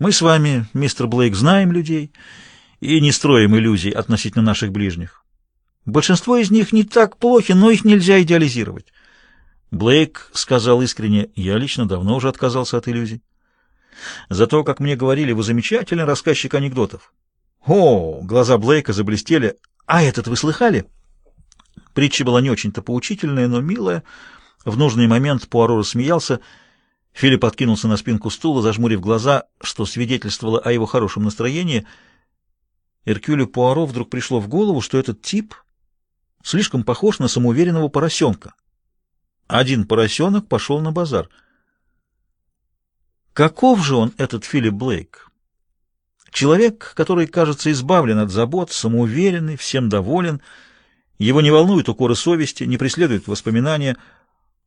Мы с вами, мистер Блейк, знаем людей и не строим иллюзий относительно наших ближних. Большинство из них не так плохи, но их нельзя идеализировать. Блейк сказал искренне, я лично давно уже отказался от иллюзий. Зато, как мне говорили, вы замечательный рассказчик анекдотов. О, глаза Блейка заблестели. А этот вы слыхали? Притча была не очень-то поучительная, но милая. В нужный момент Пуаро рассмеялся. Филипп откинулся на спинку стула, зажмурив глаза, что свидетельствовало о его хорошем настроении. Эркюлю Пуаро вдруг пришло в голову, что этот тип слишком похож на самоуверенного поросенка. Один поросенок пошел на базар. Каков же он, этот Филипп Блейк? Человек, который, кажется, избавлен от забот, самоуверенный, всем доволен, его не волнуют укоры совести, не преследуют воспоминания.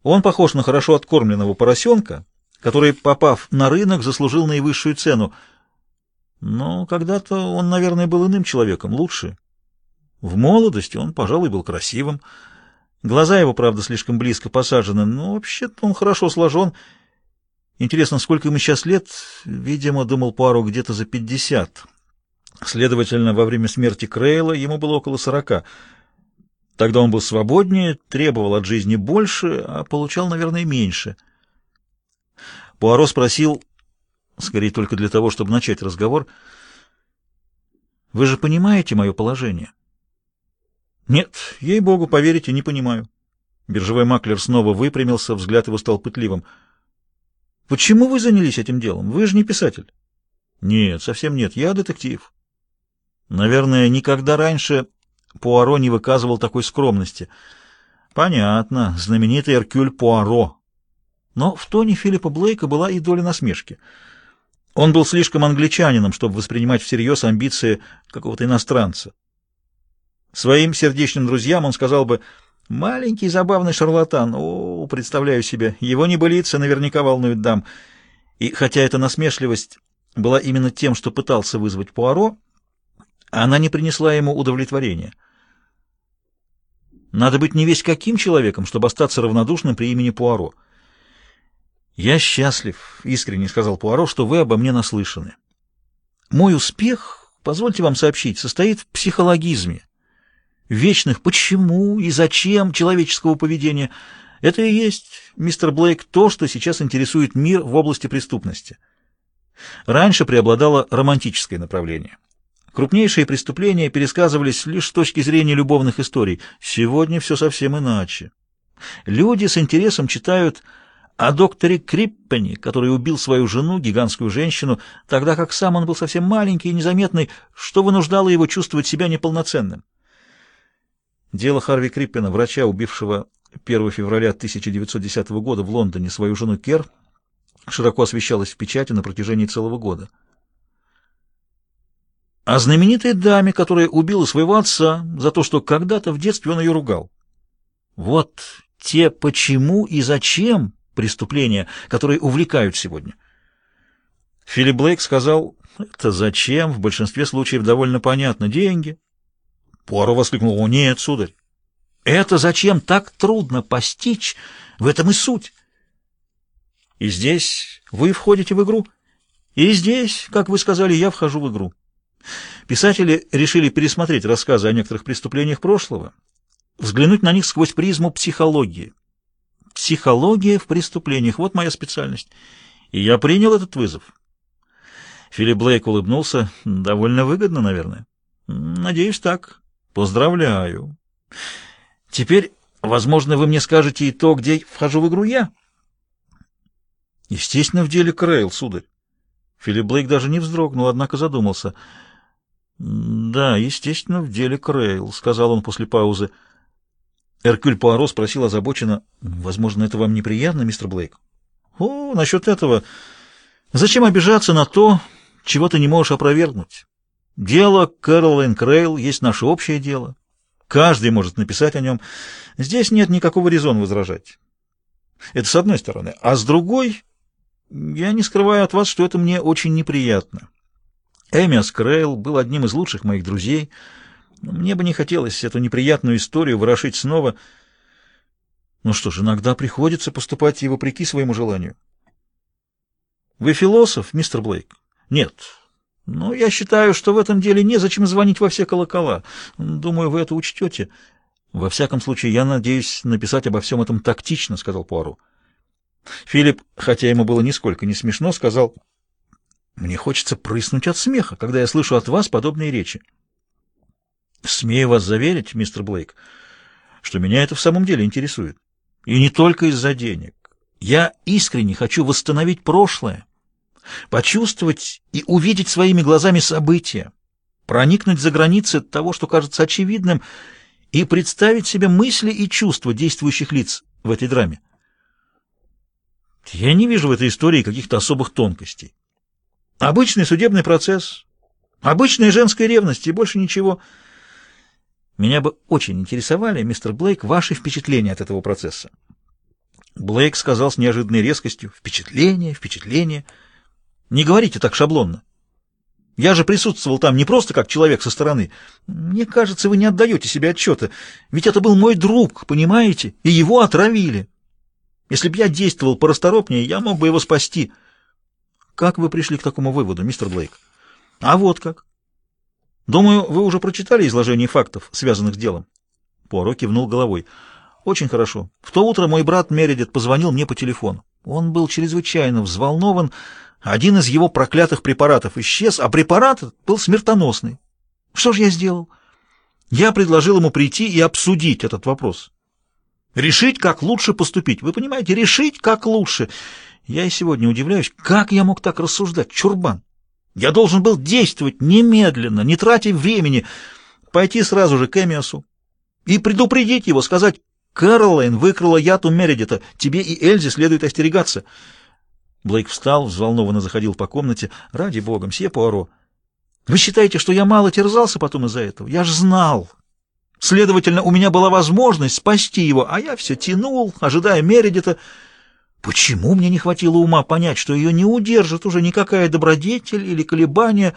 Он похож на хорошо откормленного поросенка, который, попав на рынок, заслужил наивысшую цену. Но когда-то он, наверное, был иным человеком, лучше. В молодости он, пожалуй, был красивым. Глаза его, правда, слишком близко посажены, но вообще-то он хорошо сложен. Интересно, сколько ему сейчас лет? Видимо, думал Пуаро, где-то за пятьдесят. Следовательно, во время смерти Крейла ему было около сорока. Тогда он был свободнее, требовал от жизни больше, а получал, наверное, меньше. Пуаро спросил, скорее только для того, чтобы начать разговор, «Вы же понимаете мое положение?» Нет, ей-богу, поверите, не понимаю. Биржевой маклер снова выпрямился, взгляд его стал пытливым. Почему вы занялись этим делом? Вы же не писатель. Нет, совсем нет, я детектив. Наверное, никогда раньше Пуаро не выказывал такой скромности. Понятно, знаменитый Эркюль Пуаро. Но в тоне Филиппа Блейка была и доля насмешки. Он был слишком англичанином, чтобы воспринимать всерьез амбиции какого-то иностранца. Своим сердечным друзьям он сказал бы «Маленький забавный шарлатан, о, представляю себе, его небылицы наверняка волнуют дам». И хотя эта насмешливость была именно тем, что пытался вызвать Пуаро, она не принесла ему удовлетворения. Надо быть не весь каким человеком, чтобы остаться равнодушным при имени Пуаро. «Я счастлив», — искренне сказал Пуаро, — «что вы обо мне наслышаны. Мой успех, позвольте вам сообщить, состоит в психологизме» вечных «почему» и «зачем» человеческого поведения. Это и есть, мистер Блейк, то, что сейчас интересует мир в области преступности. Раньше преобладало романтическое направление. Крупнейшие преступления пересказывались лишь с точки зрения любовных историй. Сегодня все совсем иначе. Люди с интересом читают о докторе Криппене, который убил свою жену, гигантскую женщину, тогда как сам он был совсем маленький и незаметный, что вынуждало его чувствовать себя неполноценным. Дело Харви Криппена, врача, убившего 1 февраля 1910 года в Лондоне свою жену Кер, широко освещалось в печати на протяжении целого года. О знаменитой даме, которая убила своего отца за то, что когда-то в детстве он ее ругал. Вот те почему и зачем преступления, которые увлекают сегодня. Филипп Блейк сказал, это зачем, в большинстве случаев довольно понятно, деньги, Пуаро воскликнул, «О, нет, сударь! Это зачем так трудно постичь? В этом и суть!» «И здесь вы входите в игру?» «И здесь, как вы сказали, я вхожу в игру». Писатели решили пересмотреть рассказы о некоторых преступлениях прошлого, взглянуть на них сквозь призму психологии. Психология в преступлениях — вот моя специальность. И я принял этот вызов. Филипп Блейк улыбнулся. Довольно выгодно, наверное. Надеюсь, так. Поздравляю. Теперь, возможно, вы мне скажете и то, где вхожу в игру я. Естественно, в деле Крейл, сударь. Филипп Блейк даже не вздрогнул, однако задумался. «Да, естественно, в деле Крейл», — сказал он после паузы. Эркюль Пуаро спросил озабоченно, «Возможно, это вам неприятно, мистер Блейк?» «О, насчет этого... Зачем обижаться на то, чего ты не можешь опровергнуть? Дело Кэролайн Крейл есть наше общее дело. Каждый может написать о нем. Здесь нет никакого резона возражать. Это с одной стороны. А с другой, я не скрываю от вас, что это мне очень неприятно. Эмиас Крейл был одним из лучших моих друзей. Мне бы не хотелось эту неприятную историю ворошить снова. Ну что ж, иногда приходится поступать и вопреки своему желанию. Вы философ, мистер Блейк? Нет. Но я считаю, что в этом деле незачем звонить во все колокола. Думаю, вы это учтете. Во всяком случае, я надеюсь написать обо всем этом тактично, — сказал Пуару. Филипп, хотя ему было нисколько не смешно, сказал, «Мне хочется прыснуть от смеха, когда я слышу от вас подобные речи». «Смею вас заверить, мистер Блейк, что меня это в самом деле интересует. И не только из-за денег. Я искренне хочу восстановить прошлое, почувствовать и увидеть своими глазами события, проникнуть за границы того, что кажется очевидным, и представить себе мысли и чувства действующих лиц в этой драме. Я не вижу в этой истории каких-то особых тонкостей. Обычный судебный процесс, обычная женская ревность и больше ничего. Меня бы очень интересовали, мистер Блейк, ваши впечатления от этого процесса. Блейк сказал с неожиданной резкостью. Впечатление, впечатление. Не говорите так шаблонно. Я же присутствовал там не просто как человек со стороны. Мне кажется, вы не отдаете себе отчета. Ведь это был мой друг, понимаете? И его отравили. Если бы я действовал порасторопнее, я мог бы его спасти. Как вы пришли к такому выводу, мистер Блейк? А вот как. Думаю, вы уже прочитали изложение фактов, связанных с делом. Поро кивнул головой. Очень хорошо. В то утро мой брат Мередит позвонил мне по телефону. Он был чрезвычайно взволнован. Один из его проклятых препаратов исчез, а препарат был смертоносный. Что же я сделал? Я предложил ему прийти и обсудить этот вопрос. Решить, как лучше поступить. Вы понимаете, решить, как лучше. Я и сегодня удивляюсь, как я мог так рассуждать, чурбан. Я должен был действовать немедленно, не тратя времени, пойти сразу же к Эмиосу и предупредить его, сказать, «Кэролайн выкрала яд у Мередита, тебе и Эльзе следует остерегаться». Блейк встал, взволнованно заходил по комнате. «Ради бога, мсье Пуаро, вы считаете, что я мало терзался потом из-за этого? Я ж знал, Следовательно, у меня была возможность спасти его, а я все тянул, ожидая Мередита. Почему мне не хватило ума понять, что ее не удержит уже никакая добродетель или колебание?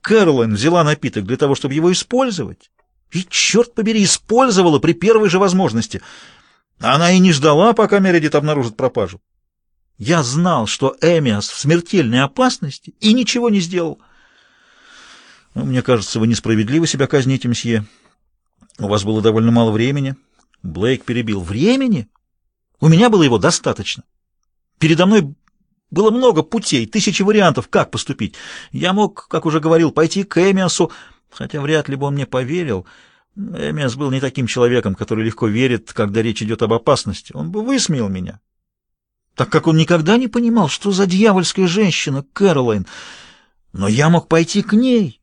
Кэролайн взяла напиток для того, чтобы его использовать. И, черт побери, использовала при первой же возможности. Она и не ждала, пока Мередит обнаружит пропажу. Я знал, что Эмиас в смертельной опасности, и ничего не сделал. Ну, мне кажется, вы несправедливо себя казните, мсье. У вас было довольно мало времени. Блейк перебил. Времени? У меня было его достаточно. Передо мной было много путей, тысячи вариантов, как поступить. Я мог, как уже говорил, пойти к Эмиасу, хотя вряд ли бы он мне поверил. Эмиас был не таким человеком, который легко верит, когда речь идет об опасности. Он бы высмеял меня, так как он никогда не понимал, что за дьявольская женщина Кэролайн. Но я мог пойти к ней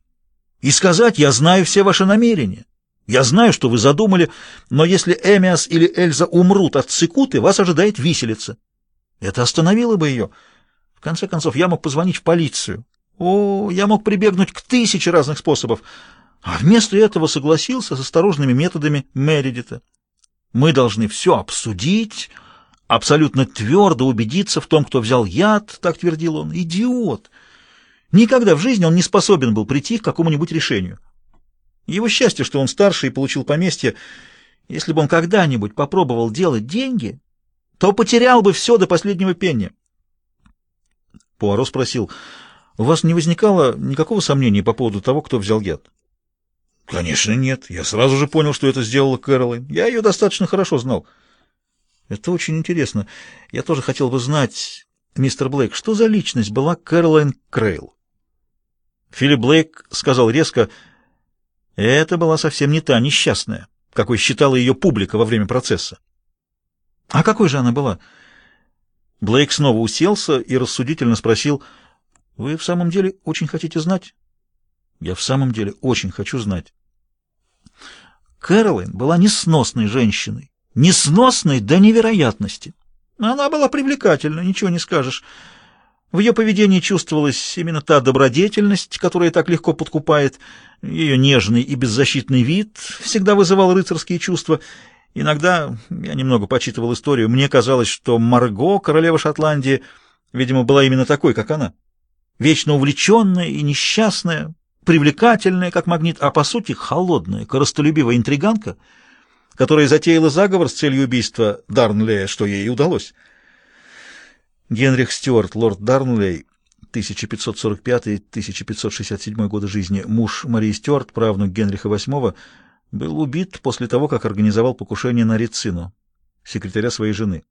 и сказать, я знаю все ваши намерения. Я знаю, что вы задумали, но если Эмиас или Эльза умрут от цикуты, вас ожидает виселица. Это остановило бы ее. В конце концов, я мог позвонить в полицию. О, я мог прибегнуть к тысяче разных способов. А вместо этого согласился с осторожными методами Мередита. Мы должны все обсудить, абсолютно твердо убедиться в том, кто взял яд, так твердил он. Идиот! Никогда в жизни он не способен был прийти к какому-нибудь решению. Его счастье, что он старше и получил поместье. Если бы он когда-нибудь попробовал делать деньги, то потерял бы все до последнего пенни. Пуаро спросил, у вас не возникало никакого сомнения по поводу того, кто взял яд? Конечно, нет. Я сразу же понял, что это сделала Кэролайн. Я ее достаточно хорошо знал. Это очень интересно. Я тоже хотел бы знать, мистер Блейк, что за личность была Кэролайн Крейл? Филипп Блейк сказал резко, — это была совсем не та несчастная, какой считала ее публика во время процесса. А какой же она была? Блейк снова уселся и рассудительно спросил, «Вы в самом деле очень хотите знать?» «Я в самом деле очень хочу знать». Кэролайн была несносной женщиной, несносной до невероятности. Она была привлекательна, ничего не скажешь. В ее поведении чувствовалась именно та добродетельность, которая так легко подкупает. Ее нежный и беззащитный вид всегда вызывал рыцарские чувства. Иногда, я немного почитывал историю, мне казалось, что Марго, королева Шотландии, видимо, была именно такой, как она. Вечно увлеченная и несчастная, привлекательная, как магнит, а по сути холодная, коростолюбивая интриганка, которая затеяла заговор с целью убийства Дарнлея, что ей удалось. Генрих Стюарт, лорд Дарнлей, 1545-1567 годы жизни, муж Марии Стюарт, правнук Генриха VIII, был убит после того, как организовал покушение на Рицину, секретаря своей жены.